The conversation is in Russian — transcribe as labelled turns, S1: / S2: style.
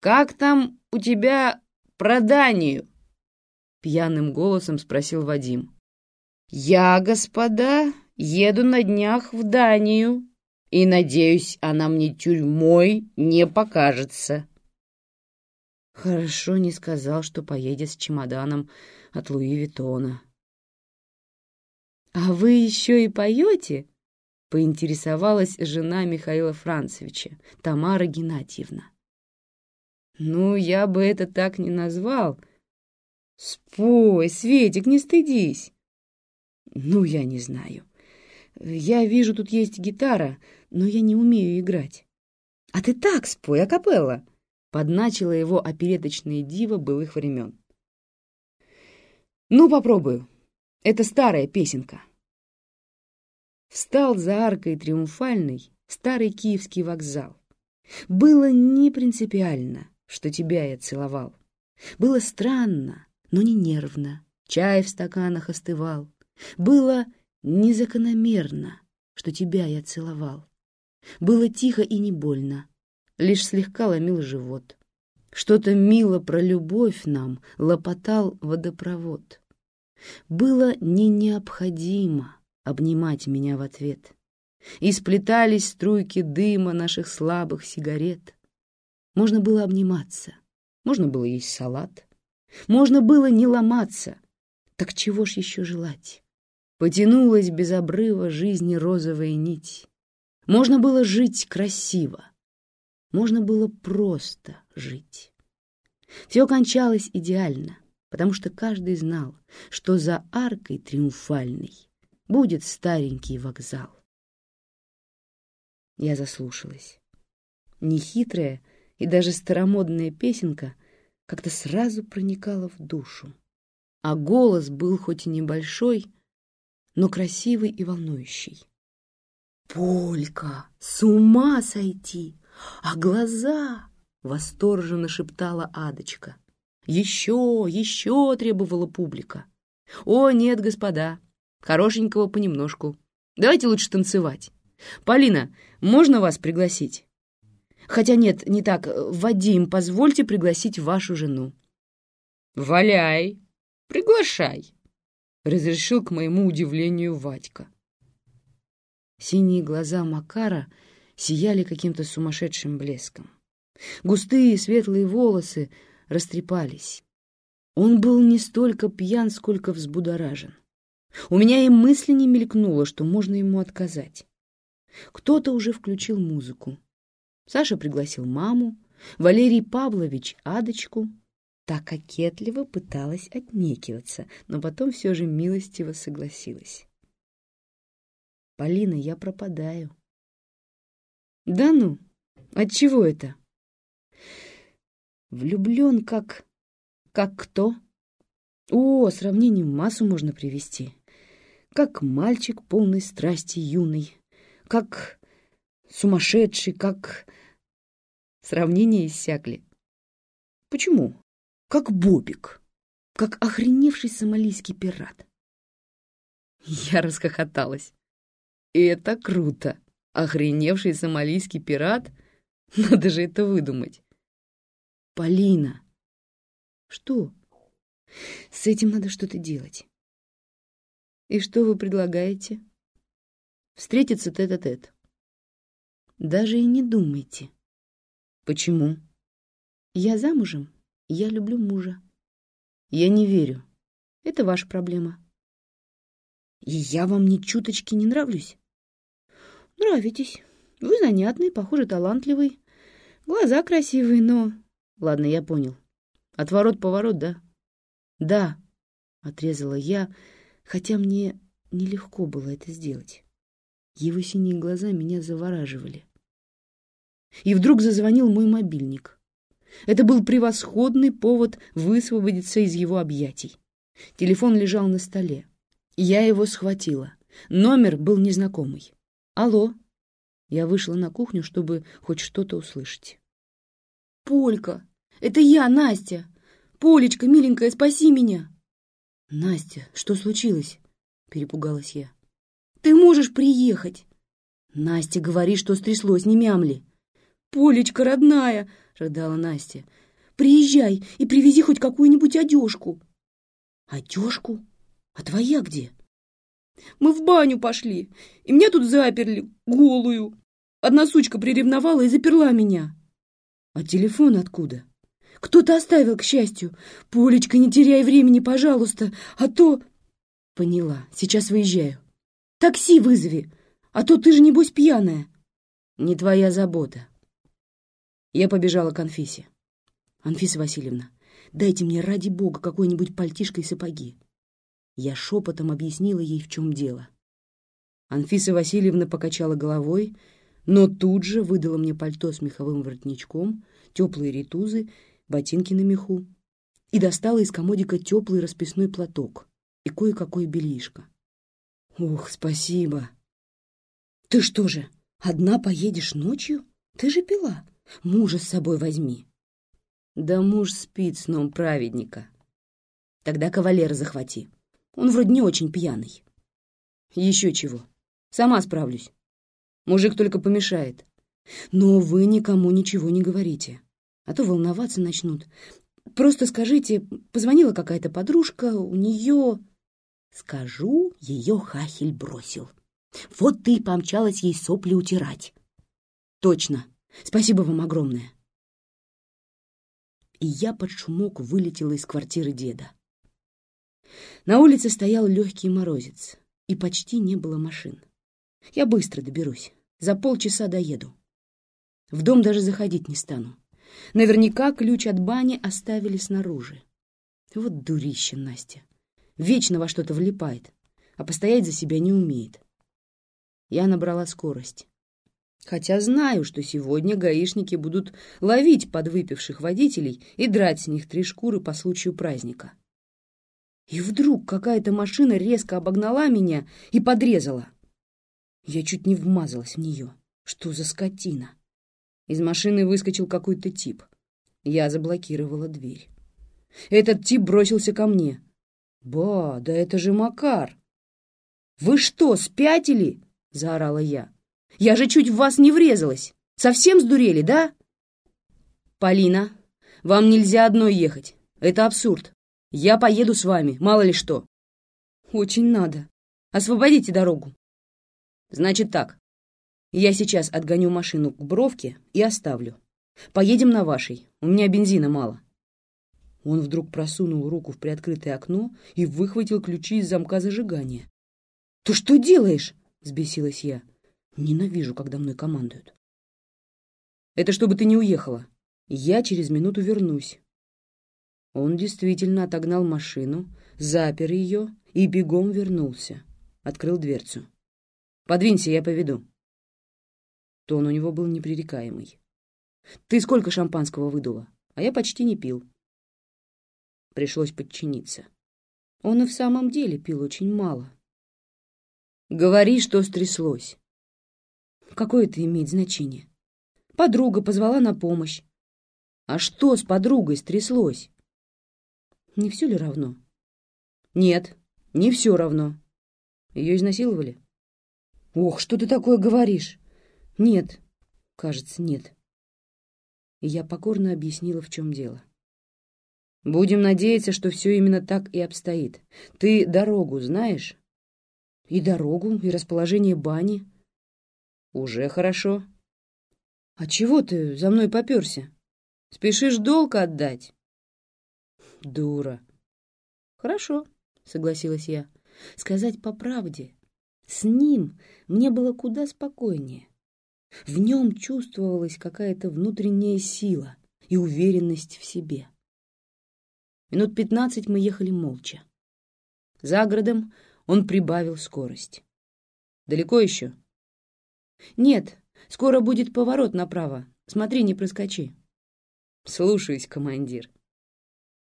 S1: как там у тебя про Данию?» Пьяным голосом спросил Вадим. «Я, господа, еду на днях в Данию, и, надеюсь, она мне тюрьмой не покажется». Хорошо не сказал, что поедет с чемоданом от Луи Виттона. «А вы еще и поете?» — поинтересовалась жена Михаила Францевича, Тамара Геннадьевна. «Ну, я бы это так не назвал. Спой, Светик, не стыдись!» «Ну, я не знаю. Я вижу, тут есть гитара, но я не умею играть». «А ты так спой, акапелла!» — подначила его опереточная дива былых времен. «Ну, попробую. Это старая песенка». Встал за аркой триумфальный старый киевский вокзал. Было не принципиально, что тебя я целовал. Было странно, но не нервно. Чай в стаканах остывал. Было незакономерно, что тебя я целовал. Было тихо и не больно, лишь слегка ломил живот. Что-то мило про любовь нам лопотал водопровод. Было не необходимо обнимать меня в ответ. И сплетались струйки дыма наших слабых сигарет. Можно было обниматься, можно было есть салат, можно было не ломаться. Так чего ж еще желать? Потянулась без обрыва жизни розовая нить. Можно было жить красиво, можно было просто жить. Все кончалось идеально, потому что каждый знал, что за аркой триумфальной будет старенький вокзал. Я заслушалась. Нехитрая и даже старомодная песенка как-то сразу проникала в душу. А голос был хоть и небольшой, но красивый и волнующий. «Полька! С ума сойти! А глаза!» — восторженно шептала Адочка. «Еще, еще!» — требовала публика. «О, нет, господа! Хорошенького понемножку. Давайте лучше танцевать. Полина, можно вас пригласить?» «Хотя нет, не так. Вадим, позвольте пригласить вашу жену». «Валяй, приглашай!» — разрешил к моему удивлению Вадька. Синие глаза Макара сияли каким-то сумасшедшим блеском. Густые светлые волосы растрепались. Он был не столько пьян, сколько взбудоражен. У меня и мысли не мелькнуло, что можно ему отказать. Кто-то уже включил музыку. Саша пригласил маму, Валерий Павлович — Адочку, Та кокетливо пыталась отнекиваться, но потом все же милостиво согласилась. «Полина, я пропадаю». «Да ну? От чего это?» «Влюблен как... как кто?» «О, сравнение массу можно привести. Как мальчик полной страсти юный, как сумасшедший, как...» Сравнения иссякли. «Почему?» как Бобик, как охреневший сомалийский пират. Я расхохоталась. Это круто. Охреневший сомалийский пират? Надо же это выдумать. Полина. Что? С этим надо что-то делать. И что вы предлагаете? Встретиться тет-а-тет. -тет. Даже и не думайте. Почему? Я замужем я люблю мужа. Я не верю. Это ваша проблема. И я вам ни чуточки не нравлюсь? Нравитесь. Вы занятный, похоже, талантливый. Глаза красивые, но... Ладно, я понял. Отворот-поворот, да? Да, отрезала я, хотя мне нелегко было это сделать. Его синие глаза меня завораживали. И вдруг зазвонил мой мобильник. Это был превосходный повод высвободиться из его объятий. Телефон лежал на столе. Я его схватила. Номер был незнакомый. «Алло?» Я вышла на кухню, чтобы хоть что-то услышать. «Полька! Это я, Настя! Полечка, миленькая, спаси меня!» «Настя, что случилось?» — перепугалась я. «Ты можешь приехать!» «Настя, говори, что стряслось, не мямли!» «Полечка, родная!» — рыдала Настя. «Приезжай и привези хоть какую-нибудь одежку». «Одежку? А твоя где?» «Мы в баню пошли, и меня тут заперли, голую. Одна сучка приревновала и заперла меня». «А телефон откуда?» «Кто-то оставил, к счастью. Полечка, не теряй времени, пожалуйста, а то...» «Поняла, сейчас выезжаю. Такси вызови, а то ты же, небось, пьяная». «Не твоя забота». Я побежала к Анфисе. «Анфиса Васильевна, дайте мне ради бога какой-нибудь пальтишко и сапоги». Я шепотом объяснила ей, в чем дело. Анфиса Васильевна покачала головой, но тут же выдала мне пальто с меховым воротничком, теплые ритузы, ботинки на меху и достала из комодика теплый расписной платок и кое-какое бельишко. «Ох, спасибо!» «Ты что же, одна поедешь ночью? Ты же пила. Мужа с собой возьми». «Да муж спит сном праведника». «Тогда кавалера захвати. Он вроде не очень пьяный». «Еще чего. Сама справлюсь. Мужик только помешает. Но вы никому ничего не говорите, а то волноваться начнут. Просто скажите, позвонила какая-то подружка, у нее...» Скажу, ее хахель бросил. Вот ты и помчалась ей сопли утирать. Точно. Спасибо вам огромное. И я под шумок вылетела из квартиры деда. На улице стоял легкий морозец, и почти не было машин. Я быстро доберусь, за полчаса доеду. В дом даже заходить не стану. Наверняка ключ от бани оставили снаружи. Вот дурище Настя. Вечно во что-то влипает, а постоять за себя не умеет. Я набрала скорость. Хотя знаю, что сегодня гаишники будут ловить подвыпивших водителей и драть с них три шкуры по случаю праздника. И вдруг какая-то машина резко обогнала меня и подрезала. Я чуть не вмазалась в нее. Что за скотина? Из машины выскочил какой-то тип. Я заблокировала дверь. Этот тип бросился ко мне. «Ба, да это же Макар!» «Вы что, спятили?» — заорала я. «Я же чуть в вас не врезалась! Совсем сдурели, да?» «Полина, вам нельзя одной ехать. Это абсурд. Я поеду с вами, мало ли что». «Очень надо. Освободите дорогу». «Значит так. Я сейчас отгоню машину к бровке и оставлю. Поедем на вашей. У меня бензина мало». Он вдруг просунул руку в приоткрытое окно и выхватил ключи из замка зажигания. «Ты что делаешь?» — взбесилась я. «Ненавижу, когда мной командуют». «Это чтобы ты не уехала. Я через минуту вернусь». Он действительно отогнал машину, запер ее и бегом вернулся. Открыл дверцу. «Подвинься, я поведу». Тон у него был непререкаемый. «Ты сколько шампанского выдула? А я почти не пил». Пришлось подчиниться. Он и в самом деле пил очень мало. «Говори, что стряслось». Какое это имеет значение? Подруга позвала на помощь. А что с подругой стряслось? Не все ли равно? Нет, не все равно. Ее изнасиловали? Ох, что ты такое говоришь? Нет, кажется, нет. И я покорно объяснила, в чем дело. Будем надеяться, что все именно так и обстоит. Ты дорогу знаешь? И дорогу, и расположение бани. Уже хорошо. А чего ты за мной попёрся? Спешишь долг отдать? Дура. Хорошо, согласилась я. Сказать по правде, с ним мне было куда спокойнее. В нем чувствовалась какая-то внутренняя сила и уверенность в себе. Минут пятнадцать мы ехали молча. За городом он прибавил скорость. «Далеко еще?» «Нет, скоро будет поворот направо. Смотри, не проскочи». «Слушаюсь, командир».